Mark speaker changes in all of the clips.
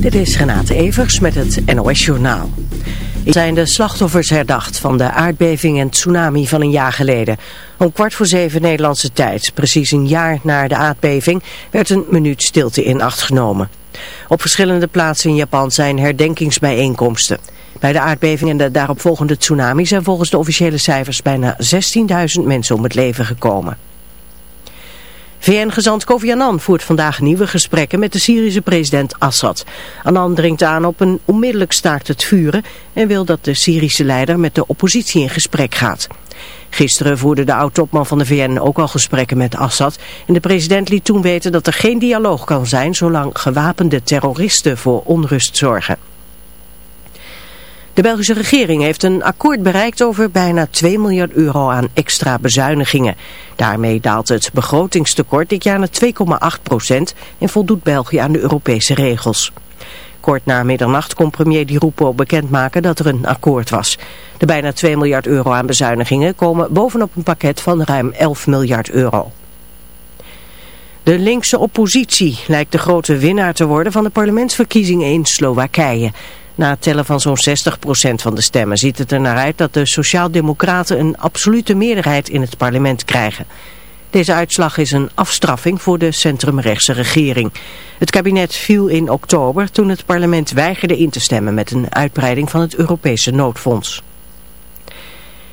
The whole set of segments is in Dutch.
Speaker 1: Dit is Renate Evers met het NOS Journaal. zijn de slachtoffers herdacht van de aardbeving en tsunami van een jaar geleden. Om kwart voor zeven Nederlandse tijd, precies een jaar na de aardbeving, werd een minuut stilte in acht genomen. Op verschillende plaatsen in Japan zijn herdenkingsbijeenkomsten. Bij de aardbeving en de daaropvolgende tsunami zijn volgens de officiële cijfers bijna 16.000 mensen om het leven gekomen. VN-gezant Kofi Annan voert vandaag nieuwe gesprekken met de Syrische president Assad. Annan dringt aan op een onmiddellijk staakt het vuren en wil dat de Syrische leider met de oppositie in gesprek gaat. Gisteren voerde de oud-topman van de VN ook al gesprekken met Assad en de president liet toen weten dat er geen dialoog kan zijn zolang gewapende terroristen voor onrust zorgen. De Belgische regering heeft een akkoord bereikt over bijna 2 miljard euro aan extra bezuinigingen. Daarmee daalt het begrotingstekort dit jaar naar 2,8 procent en voldoet België aan de Europese regels. Kort na middernacht kon premier Di Rupo bekendmaken dat er een akkoord was. De bijna 2 miljard euro aan bezuinigingen komen bovenop een pakket van ruim 11 miljard euro. De linkse oppositie lijkt de grote winnaar te worden van de parlementsverkiezingen in Slowakije. Na het tellen van zo'n 60% van de stemmen ziet het er naar uit dat de Sociaaldemocraten een absolute meerderheid in het parlement krijgen. Deze uitslag is een afstraffing voor de centrumrechtse regering. Het kabinet viel in oktober toen het parlement weigerde in te stemmen met een uitbreiding van het Europese noodfonds.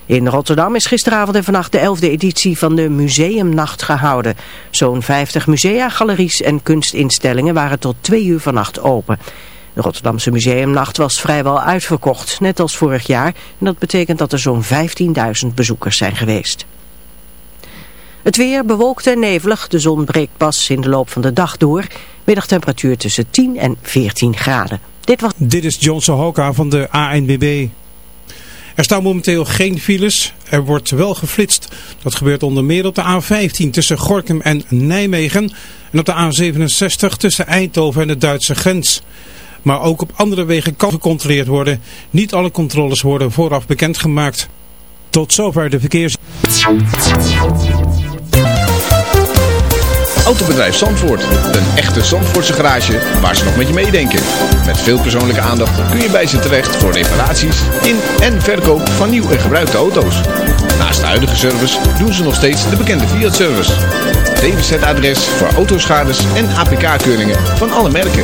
Speaker 1: In Rotterdam is gisteravond en vannacht de 11e editie van de Museumnacht gehouden. Zo'n 50 musea, galeries en kunstinstellingen waren tot twee uur vannacht open. De Rotterdamse Museumnacht was vrijwel uitverkocht, net als vorig jaar. En dat betekent dat er zo'n 15.000 bezoekers zijn geweest. Het weer bewolkt en nevelig. De zon breekt pas in de loop van de dag door. Middagtemperatuur tussen 10 en 14 graden.
Speaker 2: Dit, was... Dit is Johnson Hoka van de ANBB. Er staan momenteel geen files. Er wordt wel geflitst. Dat gebeurt onder meer op de A15 tussen Gorkum en Nijmegen. En op de A67 tussen Eindhoven en de Duitse grens. Maar ook op andere wegen kan gecontroleerd worden. Niet alle controles worden vooraf bekendgemaakt. Tot zover de verkeers...
Speaker 3: Autobedrijf Zandvoort. Een echte Zandvoortse garage waar ze nog met je meedenken. Met veel persoonlijke aandacht kun je bij ze terecht voor reparaties in en verkoop van nieuw en gebruikte auto's. Naast de huidige service doen ze nog steeds de bekende Fiat-service. DWZ-adres voor autoschades en APK-keuringen van alle merken.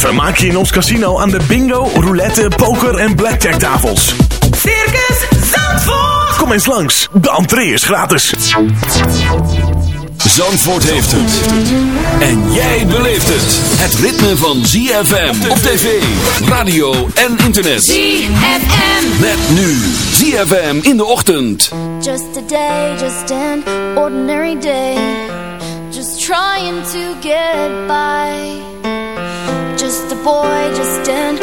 Speaker 4: Vermaak je in ons casino aan de bingo, roulette, poker en blackjack tafels.
Speaker 5: Circus Zandvoort.
Speaker 4: Kom eens langs, de entree is gratis.
Speaker 6: Zandvoort heeft het. En jij beleeft het. Het ritme van ZFM op tv, radio en internet.
Speaker 7: ZFM.
Speaker 6: Met nu ZFM in de ochtend.
Speaker 8: Just a day, just an ordinary day. Just trying to get by. Just a boy, just an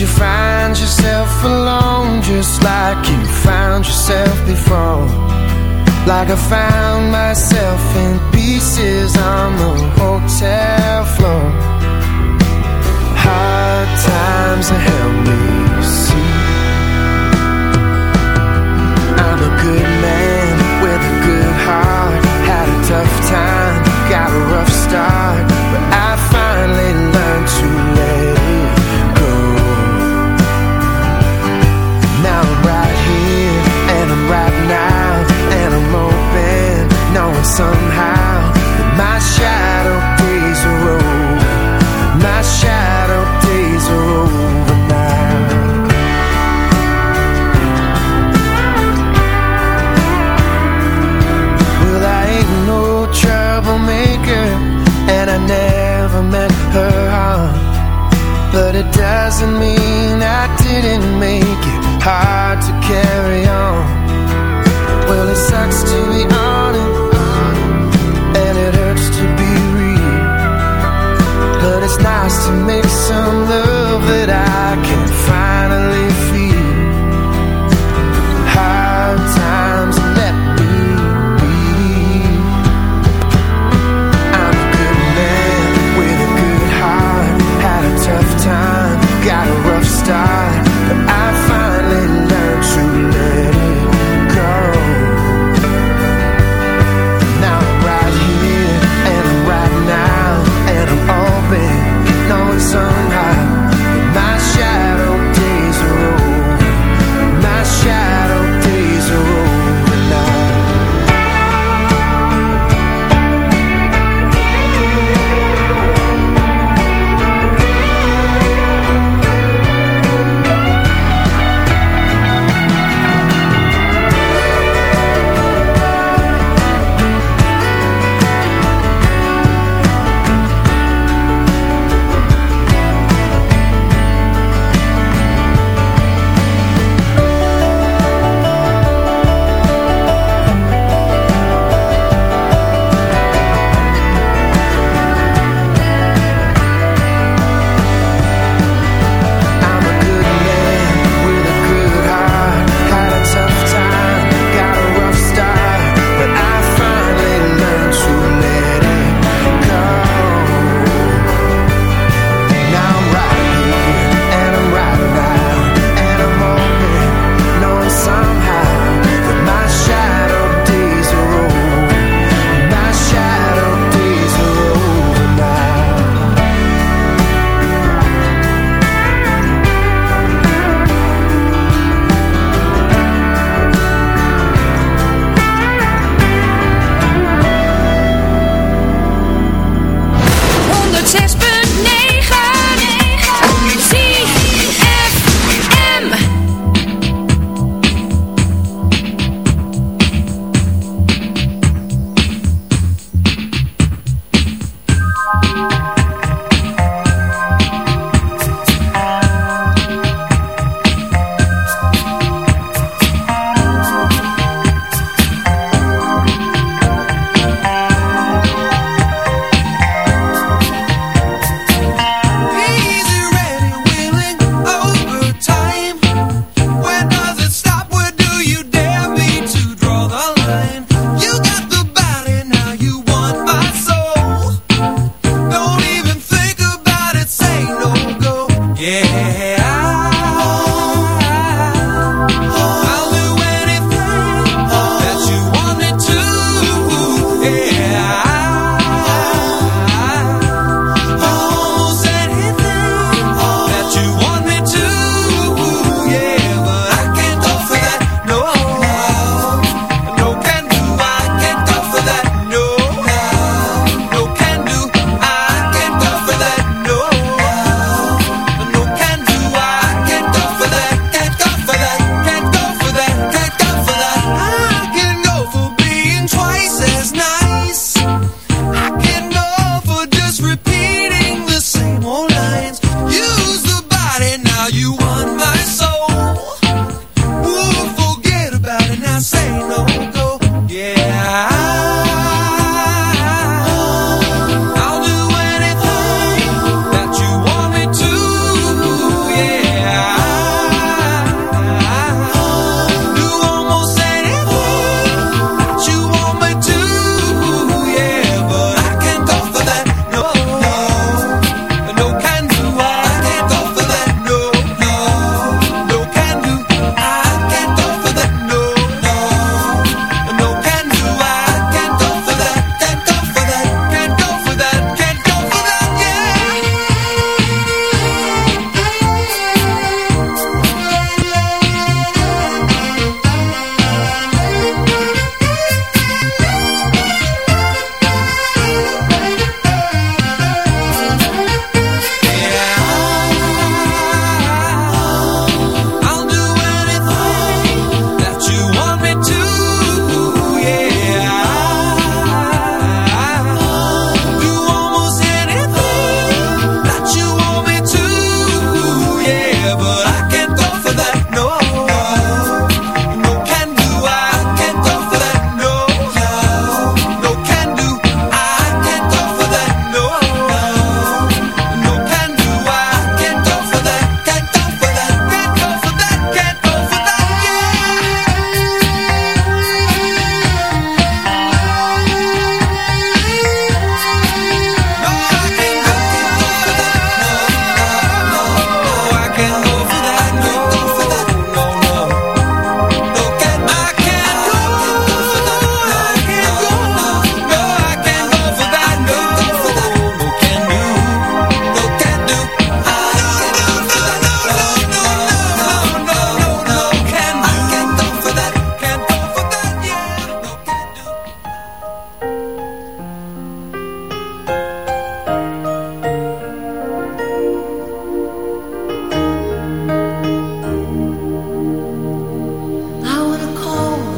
Speaker 8: you
Speaker 7: find yourself alone just like you found yourself before? Like I found myself in pieces on the hotel floor. Hard times have helped me see I'm a good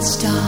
Speaker 7: stop.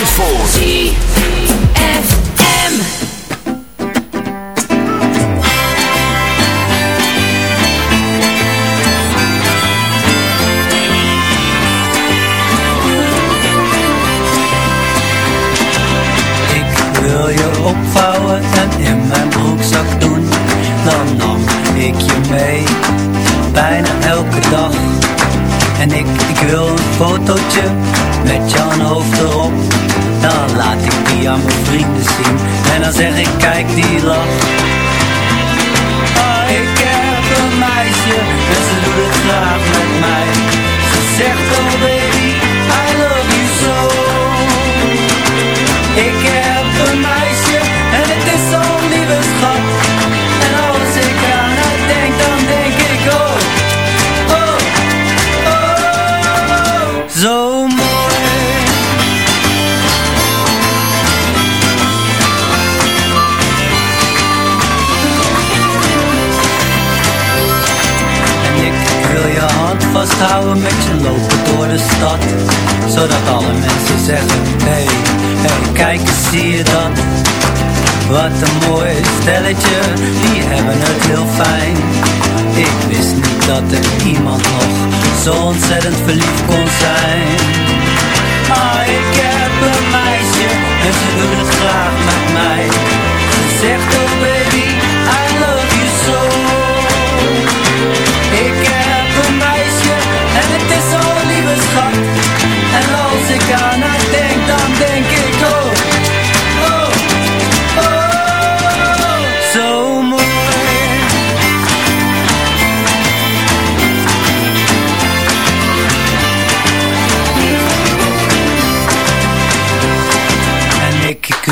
Speaker 9: Dat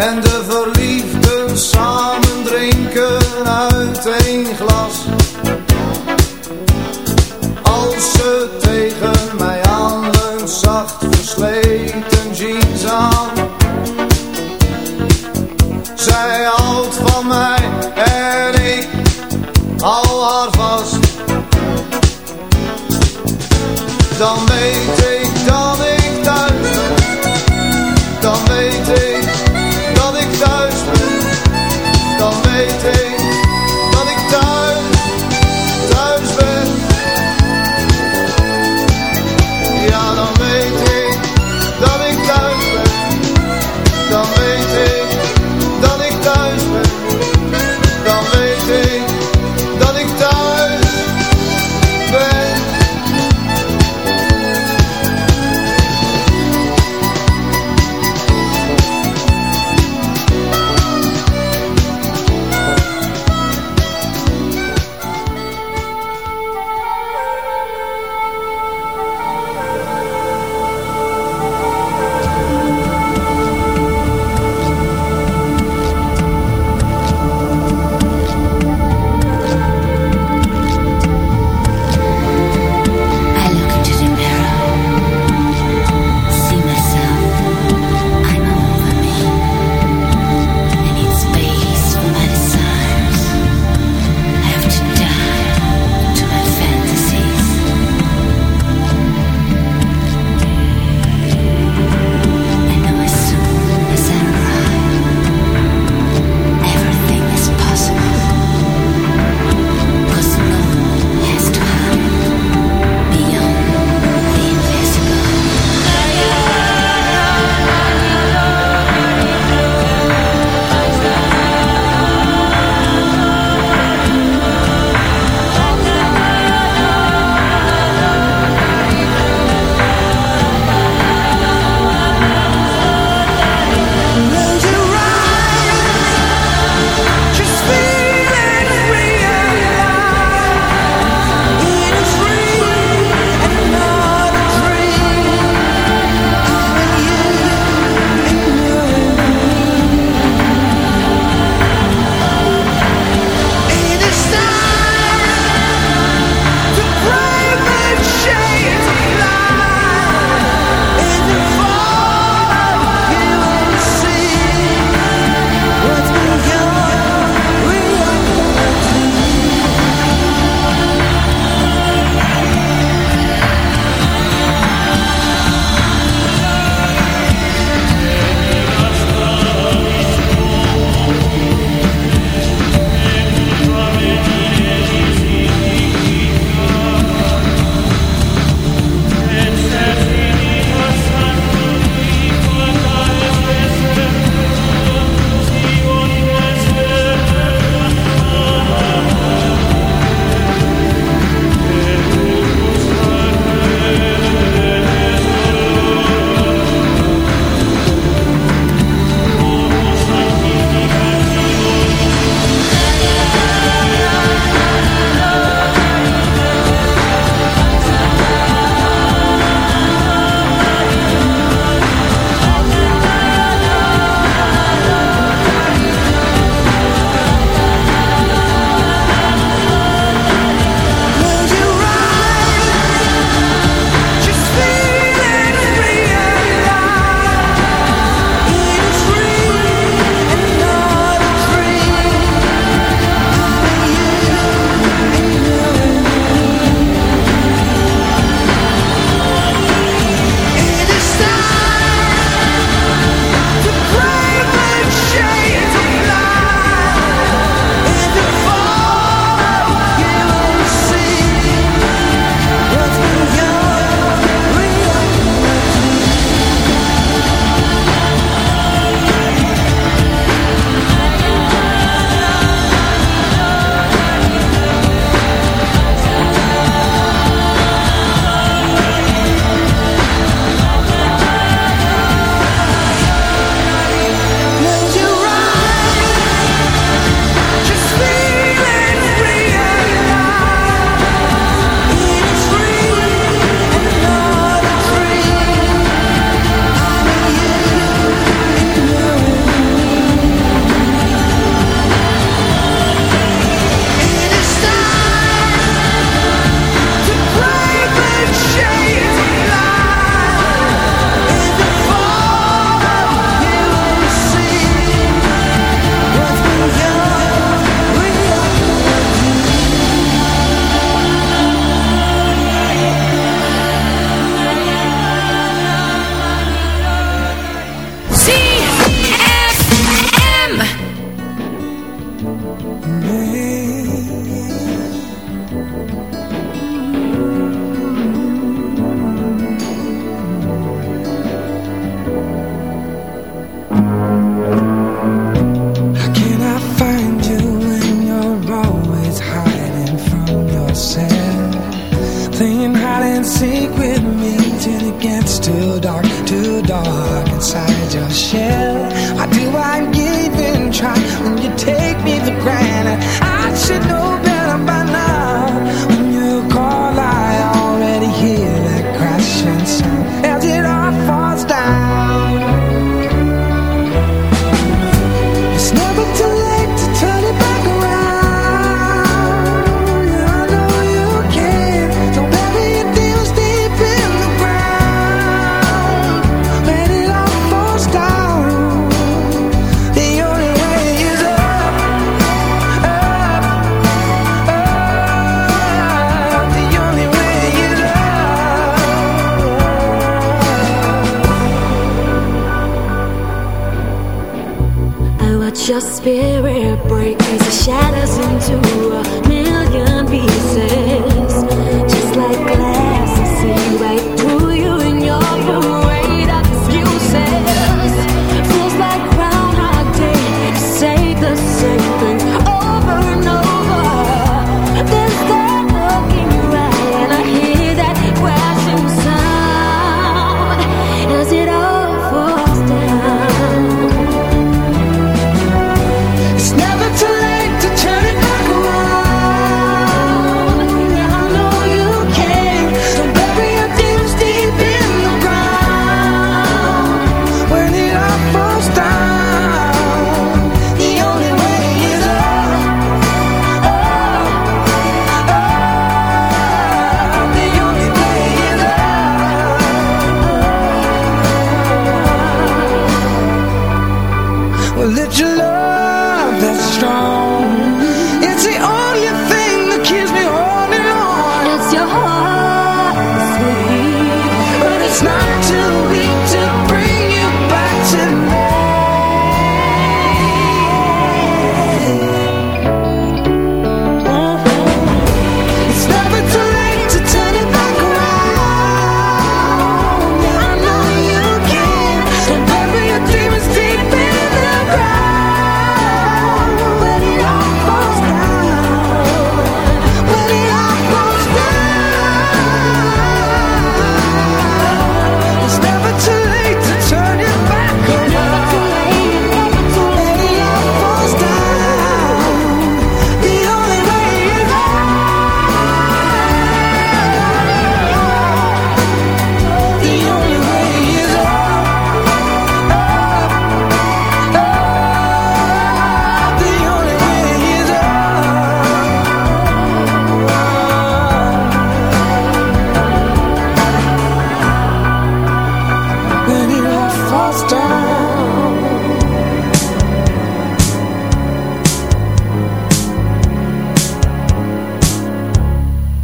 Speaker 10: En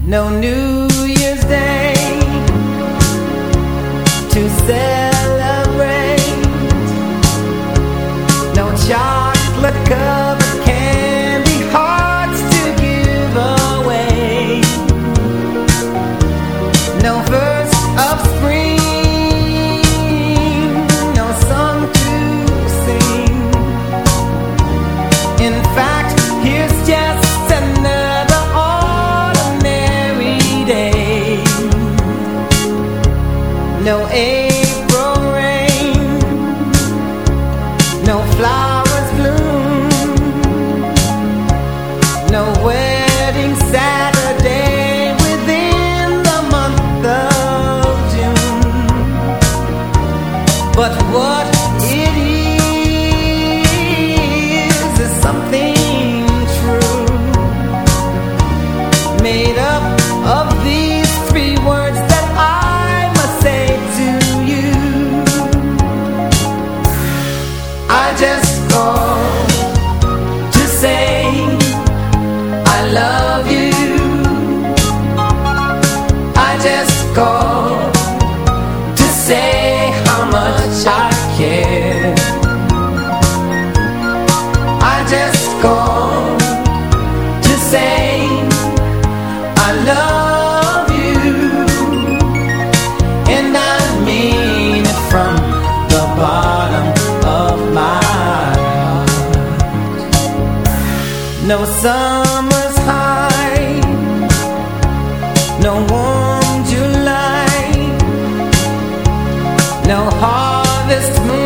Speaker 11: No New Year's Day to celebrate. left me.